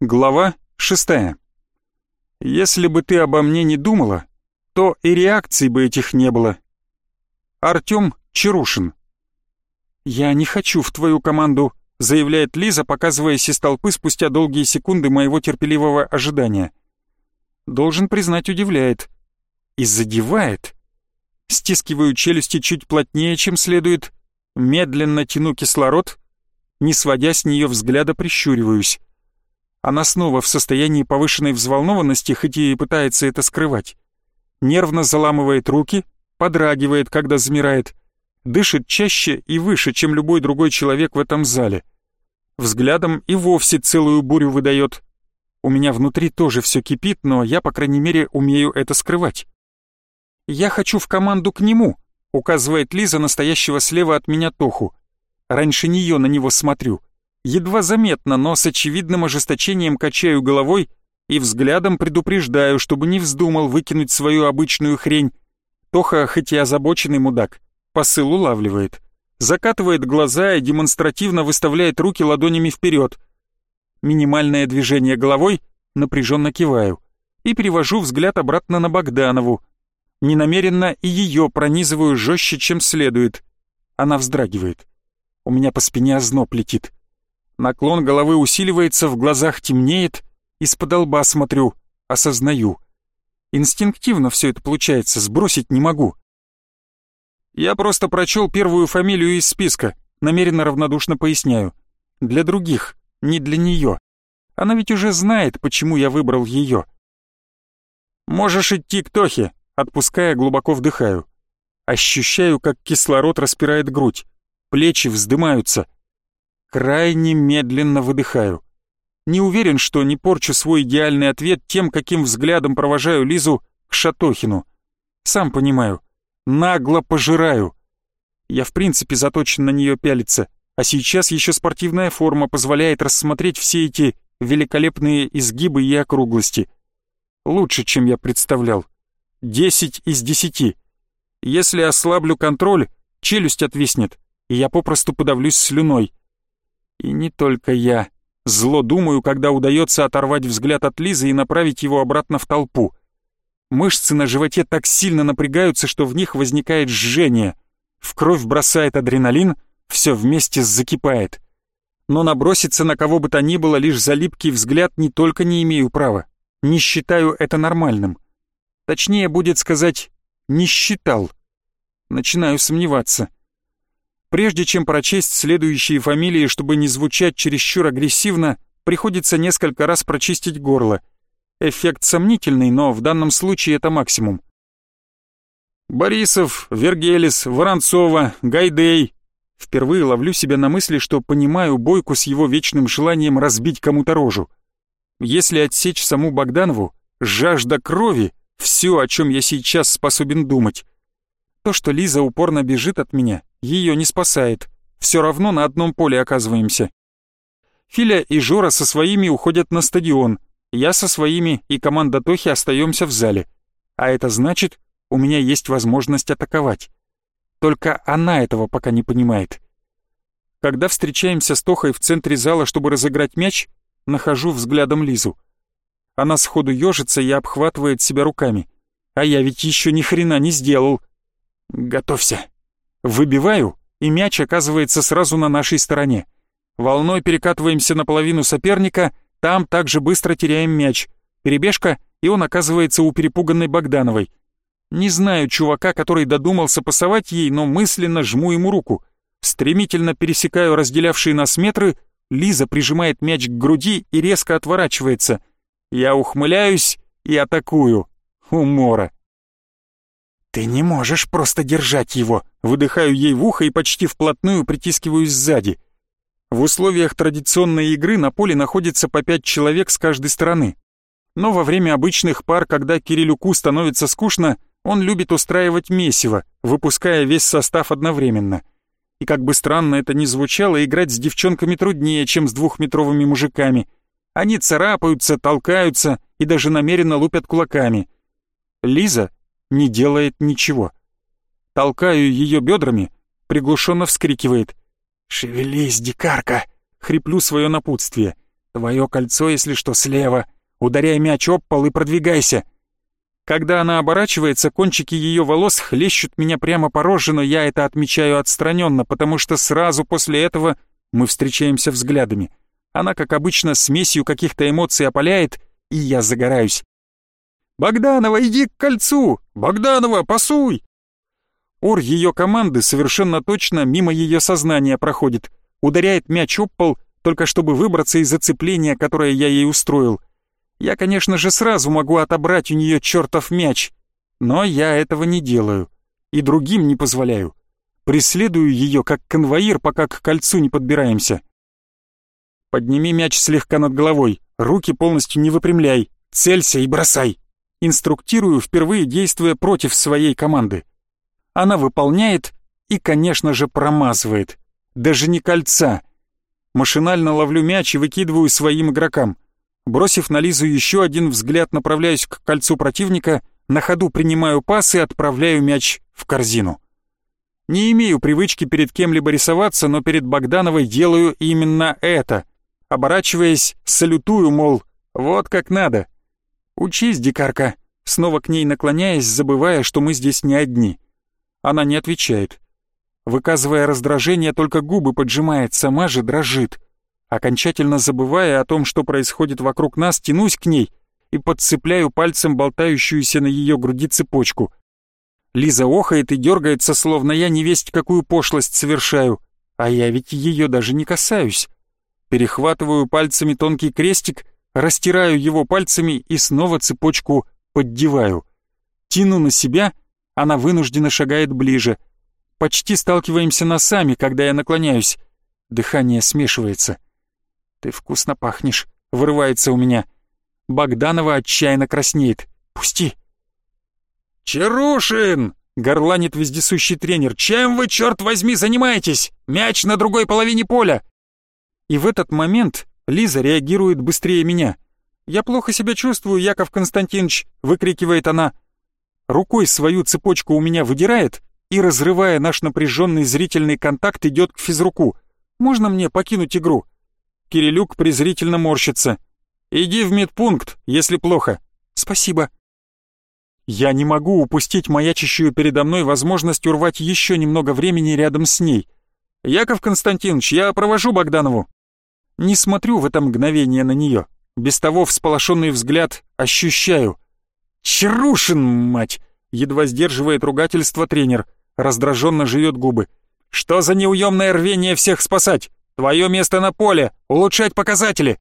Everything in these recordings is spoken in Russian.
Глава шестая. Если бы ты обо мне не думала, то и реакций бы этих не было. Артём Чарушин. «Я не хочу в твою команду», — заявляет Лиза, показываясь из толпы спустя долгие секунды моего терпеливого ожидания. Должен признать, удивляет. И задевает. Стискиваю челюсти чуть плотнее, чем следует, медленно тяну кислород, не сводя с нее взгляда, прищуриваюсь. Она снова в состоянии повышенной взволнованности, хоть и пытается это скрывать. Нервно заламывает руки, подрагивает, когда замирает, дышит чаще и выше, чем любой другой человек в этом зале. Взглядом и вовсе целую бурю выдает. У меня внутри тоже все кипит, но я, по крайней мере, умею это скрывать. «Я хочу в команду к нему», — указывает Лиза, настоящего слева от меня Тоху. Раньше нее на него смотрю. Едва заметно, но с очевидным ожесточением качаю головой и взглядом предупреждаю, чтобы не вздумал выкинуть свою обычную хрень. Тоха, хоть и озабоченный мудак, посыл улавливает. Закатывает глаза и демонстративно выставляет руки ладонями вперед. Минимальное движение головой, напряженно киваю. И перевожу взгляд обратно на Богданову. Ненамеренно и ее пронизываю жестче, чем следует. Она вздрагивает. У меня по спине озноб летит. Наклон головы усиливается, в глазах темнеет, из-под лба смотрю, осознаю. Инстинктивно все это получается, сбросить не могу. Я просто прочел первую фамилию из списка, намеренно равнодушно поясняю. Для других, не для нее. Она ведь уже знает, почему я выбрал ее. «Можешь идти к Тохе», отпуская, глубоко вдыхаю. Ощущаю, как кислород распирает грудь плечи вздымаются. Крайне медленно выдыхаю. Не уверен, что не порчу свой идеальный ответ тем, каким взглядом провожаю Лизу к Шатохину. Сам понимаю, нагло пожираю. Я в принципе заточен на нее пялиться, а сейчас еще спортивная форма позволяет рассмотреть все эти великолепные изгибы и округлости. Лучше, чем я представлял. Десять из десяти. Если ослаблю контроль, челюсть отвиснет, и я попросту подавлюсь слюной. И не только я. Зло думаю, когда удается оторвать взгляд от Лизы и направить его обратно в толпу. Мышцы на животе так сильно напрягаются, что в них возникает жжение. В кровь бросает адреналин, все вместе закипает. Но наброситься на кого бы то ни было лишь за липкий взгляд не только не имею права, не считаю это нормальным. Точнее будет сказать, не считал. Начинаю сомневаться. Прежде чем прочесть следующие фамилии, чтобы не звучать чересчур агрессивно, приходится несколько раз прочистить горло. Эффект сомнительный, но в данном случае это максимум. Борисов, Вергелис, Воронцова, Гайдей. Впервые ловлю себя на мысли, что понимаю Бойку с его вечным желанием разбить кому-то рожу. Если отсечь саму Богданову, жажда крови — все, о чем я сейчас способен думать. То, что Лиза упорно бежит от меня, ее не спасает. Все равно на одном поле оказываемся. Филя и Жора со своими уходят на стадион. Я со своими и команда Тохи остаемся в зале. А это значит, у меня есть возможность атаковать. Только она этого пока не понимает. Когда встречаемся с Тохой в центре зала, чтобы разыграть мяч, нахожу взглядом Лизу. Она сходу ежится и обхватывает себя руками. А я ведь еще ни хрена не сделал. «Готовься». Выбиваю, и мяч оказывается сразу на нашей стороне. Волной перекатываемся на половину соперника, там также быстро теряем мяч. Перебежка, и он оказывается у перепуганной Богдановой. Не знаю чувака, который додумался пасовать ей, но мысленно жму ему руку. Стремительно пересекаю разделявшие нас метры, Лиза прижимает мяч к груди и резко отворачивается. Я ухмыляюсь и атакую. Умора. «Ты не можешь просто держать его!» Выдыхаю ей в ухо и почти вплотную притискиваюсь сзади. В условиях традиционной игры на поле находится по пять человек с каждой стороны. Но во время обычных пар, когда Кирилюку становится скучно, он любит устраивать месиво, выпуская весь состав одновременно. И как бы странно это ни звучало, играть с девчонками труднее, чем с двухметровыми мужиками. Они царапаются, толкаются и даже намеренно лупят кулаками. Лиза не делает ничего. Толкаю ее бедрами, приглушенно вскрикивает. «Шевелись, дикарка!» Хриплю свое напутствие. Твое кольцо, если что, слева. Ударяй мяч об пол и продвигайся. Когда она оборачивается, кончики ее волос хлещут меня прямо по роже, но я это отмечаю отстраненно, потому что сразу после этого мы встречаемся взглядами. Она, как обычно, смесью каких-то эмоций опаляет, и я загораюсь. «Богданова, иди к кольцу! Богданова, пасуй!» Ор ее команды совершенно точно мимо ее сознания проходит, ударяет мяч об пол, только чтобы выбраться из зацепления, которое я ей устроил. Я, конечно же, сразу могу отобрать у нее чертов мяч, но я этого не делаю и другим не позволяю. Преследую ее как конвоир, пока к кольцу не подбираемся. Подними мяч слегка над головой, руки полностью не выпрямляй, целься и бросай. Инструктирую, впервые действуя против своей команды. Она выполняет и, конечно же, промазывает. Даже не кольца. Машинально ловлю мяч и выкидываю своим игрокам. Бросив на Лизу еще один взгляд, направляюсь к кольцу противника, на ходу принимаю пас и отправляю мяч в корзину. Не имею привычки перед кем-либо рисоваться, но перед Богдановой делаю именно это. Оборачиваясь, салютую, мол, вот как надо. Учись, дикарка, снова к ней наклоняясь, забывая, что мы здесь не одни. Она не отвечает. Выказывая раздражение, только губы поджимает, сама же дрожит. Окончательно забывая о том, что происходит вокруг нас, тянусь к ней и подцепляю пальцем болтающуюся на ее груди цепочку. Лиза охает и дергается, словно я не весть какую пошлость совершаю, а я ведь ее даже не касаюсь. Перехватываю пальцами тонкий крестик, растираю его пальцами и снова цепочку поддеваю. Тяну на себя, она вынужденно шагает ближе. Почти сталкиваемся носами, когда я наклоняюсь. Дыхание смешивается. «Ты вкусно пахнешь», — вырывается у меня. Богданова отчаянно краснеет. «Пусти!» «Чарушин!» — горланит вездесущий тренер. «Чем вы, черт возьми, занимаетесь? Мяч на другой половине поля!» И в этот момент Лиза реагирует быстрее меня. «Я плохо себя чувствую, Яков Константинович!» — выкрикивает она. Рукой свою цепочку у меня выдирает и, разрывая наш напряженный зрительный контакт, идет к физруку. «Можно мне покинуть игру?» Кирилюк презрительно морщится. «Иди в медпункт, если плохо». «Спасибо». Я не могу упустить маячащую передо мной возможность урвать еще немного времени рядом с ней. «Яков Константинович, я провожу Богданову». Не смотрю в это мгновение на нее. Без того всполошенный взгляд ощущаю. «Чарушин, мать!» — едва сдерживает ругательство тренер. Раздраженно жует губы. «Что за неуемное рвение всех спасать? Твое место на поле, улучшать показатели!»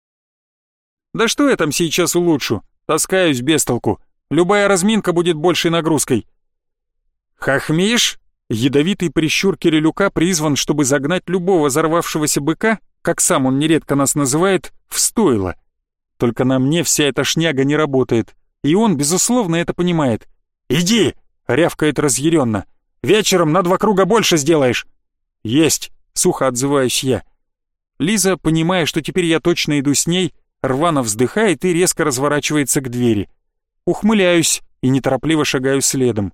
«Да что я там сейчас улучшу? Таскаюсь без толку. Любая разминка будет большей нагрузкой». «Хохмишь?» Ядовитый прищур Кирилюка призван, чтобы загнать любого взорвавшегося быка как сам он нередко нас называет, в стойло. Только на мне вся эта шняга не работает, и он, безусловно, это понимает. «Иди!» — рявкает разъяренно. «Вечером на два круга больше сделаешь!» «Есть!» — сухо отзываюсь я. Лиза, понимая, что теперь я точно иду с ней, рвано вздыхает и резко разворачивается к двери. Ухмыляюсь и неторопливо шагаю следом.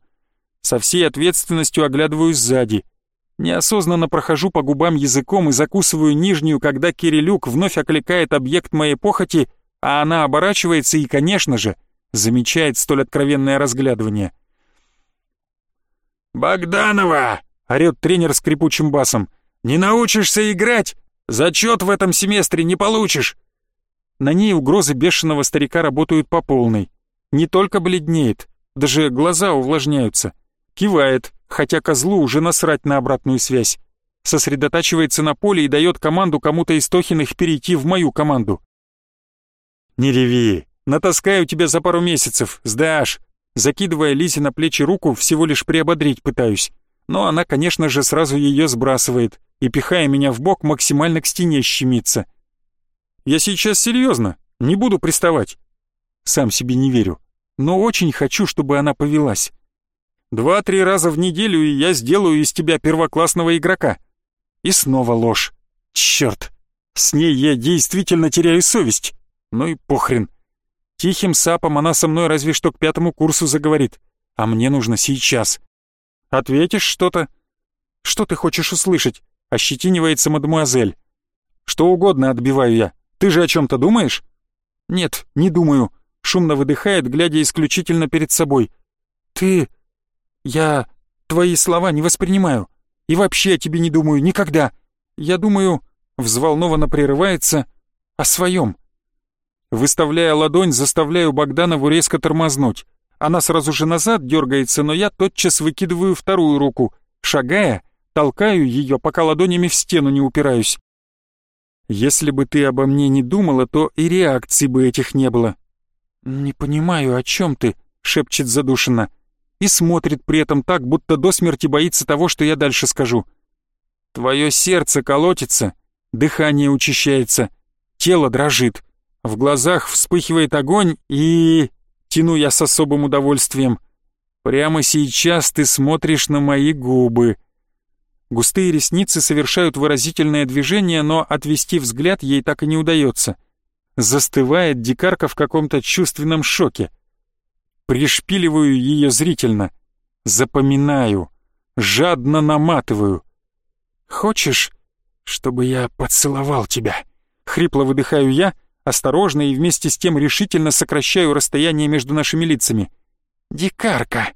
Со всей ответственностью оглядываюсь сзади — Неосознанно прохожу по губам языком и закусываю нижнюю, когда Кирилюк вновь окликает объект моей похоти, а она оборачивается и, конечно же, замечает столь откровенное разглядывание. «Богданова!» — орёт тренер скрипучим басом. «Не научишься играть? Зачет в этом семестре не получишь!» На ней угрозы бешеного старика работают по полной. Не только бледнеет, даже глаза увлажняются. Кивает, хотя козлу уже насрать на обратную связь. Сосредотачивается на поле и дает команду кому-то из Тохиных перейти в мою команду. «Не реви, натаскаю тебя за пару месяцев, сдашь!» Закидывая Лизе на плечи руку, всего лишь приободрить пытаюсь. Но она, конечно же, сразу ее сбрасывает и, пихая меня в бок, максимально к стене щемится. «Я сейчас серьезно, не буду приставать». Сам себе не верю, но очень хочу, чтобы она повелась. Два-три раза в неделю, и я сделаю из тебя первоклассного игрока. И снова ложь. Черт, с ней я действительно теряю совесть. Ну и похрен. Тихим сапом она со мной разве что к пятому курсу заговорит. А мне нужно сейчас. Ответишь что-то? Что ты хочешь услышать? Ощетинивается мадемуазель. Что угодно отбиваю я. Ты же о чем-то думаешь?» «Нет, не думаю», — шумно выдыхает, глядя исключительно перед собой. «Ты... я твои слова не воспринимаю. И вообще о тебе не думаю никогда. Я думаю...» — взволнованно прерывается — «о своем». Выставляя ладонь, заставляю Богданову резко тормознуть. Она сразу же назад дергается, но я тотчас выкидываю вторую руку. Шагая, толкаю ее, пока ладонями в стену не упираюсь. Если бы ты обо мне не думала, то и реакций бы этих не было. «Не понимаю, о чем ты?» — шепчет задушенно. И смотрит при этом так, будто до смерти боится того, что я дальше скажу. Твое сердце колотится, дыхание учащается, тело дрожит, в глазах вспыхивает огонь и... Тяну я с особым удовольствием. Прямо сейчас ты смотришь на мои губы. Густые ресницы совершают выразительное движение, но отвести взгляд ей так и не удается. Застывает дикарка в каком-то чувственном шоке. Пришпиливаю ее зрительно. Запоминаю. Жадно наматываю. «Хочешь, чтобы я поцеловал тебя?» Хрипло выдыхаю я, осторожно и вместе с тем решительно сокращаю расстояние между нашими лицами. «Дикарка!»